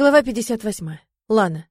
Глава 58. Лана.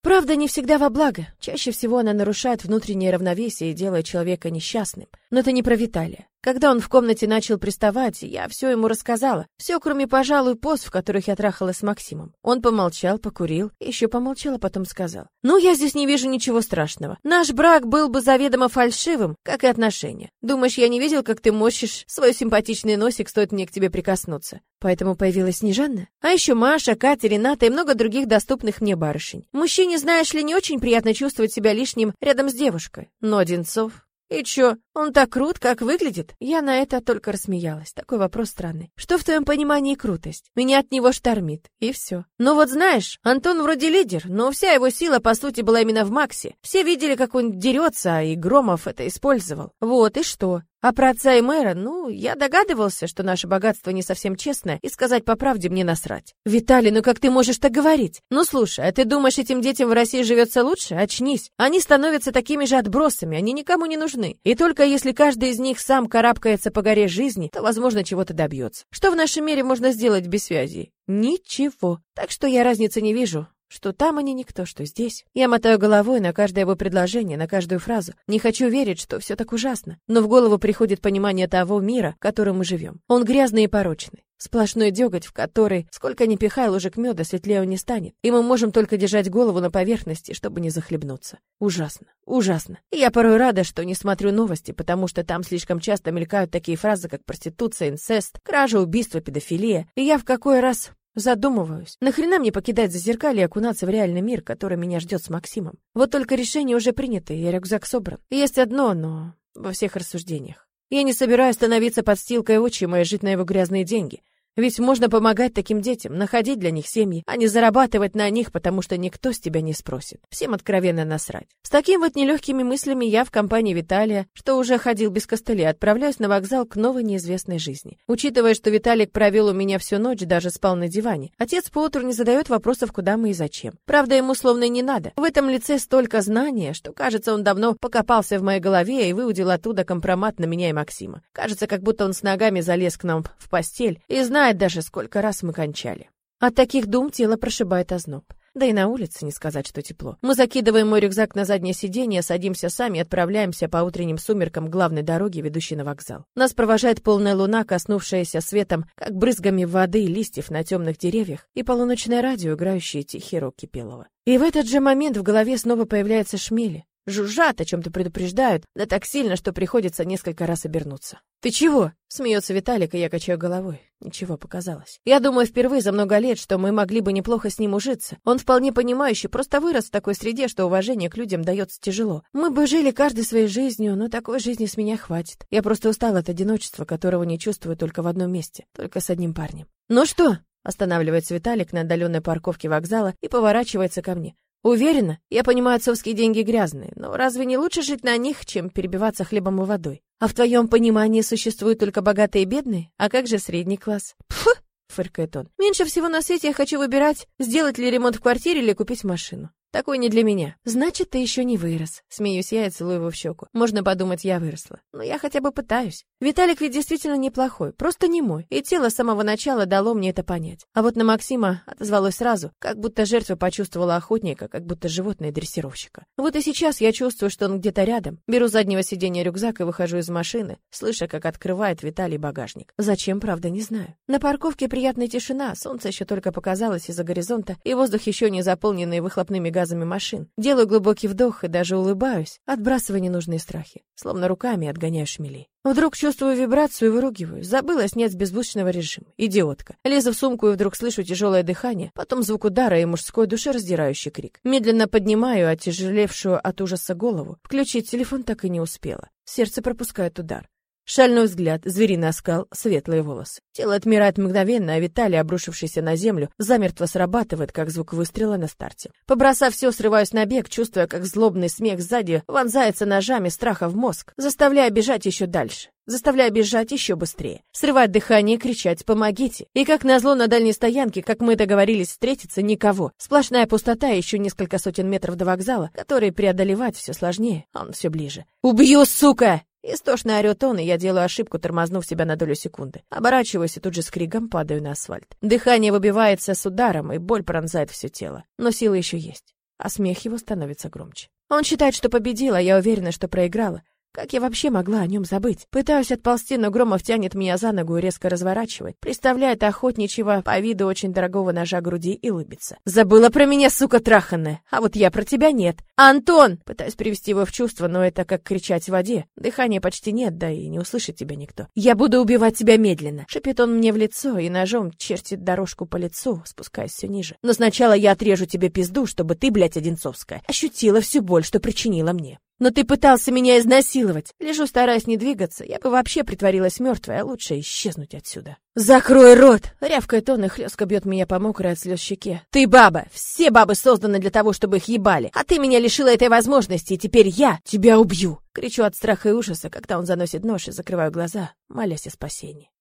Правда не всегда во благо. Чаще всего она нарушает внутреннее равновесие и делает человека несчастным. Но это не про Виталия. Когда он в комнате начал приставать, я все ему рассказала. Все, кроме, пожалуй, пост, в которых я трахалась с Максимом. Он помолчал, покурил, еще помолчал, а потом сказал. «Ну, я здесь не вижу ничего страшного. Наш брак был бы заведомо фальшивым, как и отношения. Думаешь, я не видел, как ты морщишь свой симпатичный носик, стоит мне к тебе прикоснуться? Поэтому появилась Снежанна. А еще Маша, Катя, Рената и много других доступных мне барышень. Мужчине, знаешь ли, не очень приятно чувствовать себя лишним рядом с девушкой. Но Одинцов... И чё, он так крут, как выглядит? Я на это только рассмеялась. Такой вопрос странный. Что в твоем понимании крутость? Меня от него штормит. И все. Ну вот знаешь, Антон вроде лидер, но вся его сила, по сути, была именно в Максе. Все видели, как он дерется, и Громов это использовал. Вот, и что? А про отца и мэра, ну, я догадывался, что наше богатство не совсем честное, и сказать по правде мне насрать. Виталий, ну как ты можешь так говорить? Ну слушай, а ты думаешь, этим детям в России живется лучше? Очнись. Они становятся такими же отбросами, они никому не нужны. И только если каждый из них сам карабкается по горе жизни, то, возможно, чего-то добьется. Что в нашем мире можно сделать без связи? Ничего. Так что я разницы не вижу что там они никто, что здесь. Я мотаю головой на каждое его предложение, на каждую фразу. Не хочу верить, что все так ужасно. Но в голову приходит понимание того мира, в котором мы живем. Он грязный и порочный. Сплошной деготь, в который, сколько ни пихай ложек меда, светлее он не станет. И мы можем только держать голову на поверхности, чтобы не захлебнуться. Ужасно, ужасно. И я порой рада, что не смотрю новости, потому что там слишком часто мелькают такие фразы, как проституция, инцест, кража, убийство, педофилия. И я в какой раз Задумываюсь, нахрена мне покидать зазеркалье и окунаться в реальный мир, который меня ждет с Максимом? Вот только решение уже принято, и рюкзак собран. Есть одно, но во всех рассуждениях. Я не собираюсь становиться подстилкой отчима и жить на его грязные деньги. Ведь можно помогать таким детям, находить для них семьи, а не зарабатывать на них, потому что никто с тебя не спросит. Всем откровенно насрать. С такими вот нелегкими мыслями я в компании Виталия, что уже ходил без костыля, отправляюсь на вокзал к новой неизвестной жизни. Учитывая, что Виталик провел у меня всю ночь, даже спал на диване, отец поутру не задает вопросов, куда мы и зачем. Правда, ему словно не надо. В этом лице столько знания, что, кажется, он давно покопался в моей голове и выудил оттуда компромат на меня и Максима. Кажется, как будто он с ногами залез к нам в постель и знает, знает даже, сколько раз мы кончали. От таких дум тело прошибает озноб. Да и на улице не сказать, что тепло. Мы закидываем мой рюкзак на заднее сиденье, садимся сами и отправляемся по утренним сумеркам главной дороги, ведущей на вокзал. Нас провожает полная луна, коснувшаяся светом, как брызгами воды и листьев на темных деревьях, и полуночное радио, играющее тихий рок Кипелова. И в этот же момент в голове снова появляется шмели. Жужжат, о чем-то предупреждают, да так сильно, что приходится несколько раз обернуться. «Ты чего?» — смеется Виталик, и я качаю головой. Ничего, показалось. Я думаю, впервые за много лет, что мы могли бы неплохо с ним ужиться. Он вполне понимающий, просто вырос в такой среде, что уважение к людям дается тяжело. Мы бы жили каждой своей жизнью, но такой жизни с меня хватит. Я просто устал от одиночества, которого не чувствую только в одном месте, только с одним парнем. «Ну что?» — останавливается Виталик на отдаленной парковке вокзала и поворачивается ко мне. Уверена, я понимаю, отцовские деньги грязные, но разве не лучше жить на них, чем перебиваться хлебом и водой? А в твоем понимании существуют только богатые и бедные? А как же средний класс? Пфу! фыркает он. Меньше всего на свете я хочу выбирать, сделать ли ремонт в квартире или купить машину. Такой не для меня. Значит, ты еще не вырос. Смеюсь я и целую его в щеку. Можно подумать, я выросла. Но я хотя бы пытаюсь. Виталик ведь действительно неплохой, просто не мой. И тело с самого начала дало мне это понять. А вот на Максима отозвалось сразу, как будто жертва почувствовала охотника, как будто животное дрессировщика. Вот и сейчас я чувствую, что он где-то рядом. Беру заднего сиденья рюкзак и выхожу из машины, слыша, как открывает Виталий багажник. Зачем, правда, не знаю. На парковке приятная тишина, солнце еще только показалось из-за горизонта, и воздух еще не заполненный выхлопными газами газами машин. Делаю глубокий вдох и даже улыбаюсь, отбрасывая ненужные страхи, словно руками отгоняю шмелей. Вдруг чувствую вибрацию и выругиваю. Забыла снять с беззвучного режима. Идиотка. Лезу в сумку и вдруг слышу тяжелое дыхание, потом звук удара и мужской душераздирающий крик. Медленно поднимаю отяжелевшую от ужаса голову. Включить телефон так и не успела. Сердце пропускает удар. Шальной взгляд, звериный оскал, светлые волосы. Тело отмирает мгновенно, а Виталий, обрушившийся на землю, замертво срабатывает, как звук выстрела на старте. Побросав все, срываюсь на бег, чувствуя, как злобный смех сзади вонзается ножами страха в мозг, заставляя бежать еще дальше заставляя бежать еще быстрее, срывать дыхание, кричать «помогите!». И как назло на дальней стоянке, как мы договорились встретиться, никого. Сплошная пустота и еще несколько сотен метров до вокзала, которые преодолевать все сложнее, а он все ближе. «Убью, сука!» Истошно орёт он, и я делаю ошибку, тормознув себя на долю секунды. Оборачиваюсь и тут же с криком падаю на асфальт. Дыхание выбивается с ударом, и боль пронзает все тело. Но сила еще есть, а смех его становится громче. Он считает, что победила, я уверена, что проиграла. Как я вообще могла о нем забыть? Пытаюсь отползти, но Громов тянет меня за ногу и резко разворачивает. Представляет охотничьего по виду очень дорогого ножа груди и улыбится. «Забыла про меня, сука траханная! А вот я про тебя нет! Антон!» Пытаюсь привести его в чувство, но это как кричать в воде. Дыхания почти нет, да и не услышит тебя никто. «Я буду убивать тебя медленно!» Шипит он мне в лицо и ножом чертит дорожку по лицу, спускаясь все ниже. «Но сначала я отрежу тебе пизду, чтобы ты, блядь, Одинцовская, ощутила всю боль, что причинила мне. Но ты пытался меня изнасиловать. Лежу, стараясь не двигаться. Я бы вообще притворилась мертвой, а лучше исчезнуть отсюда. «Закрой рот!» — рявкает он и хлестко бьет меня по мокрой от слез щеке. «Ты баба! Все бабы созданы для того, чтобы их ебали! А ты меня лишила этой возможности, и теперь я тебя убью!» Кричу от страха и ужаса, когда он заносит нож и закрываю глаза, молясь о спасении.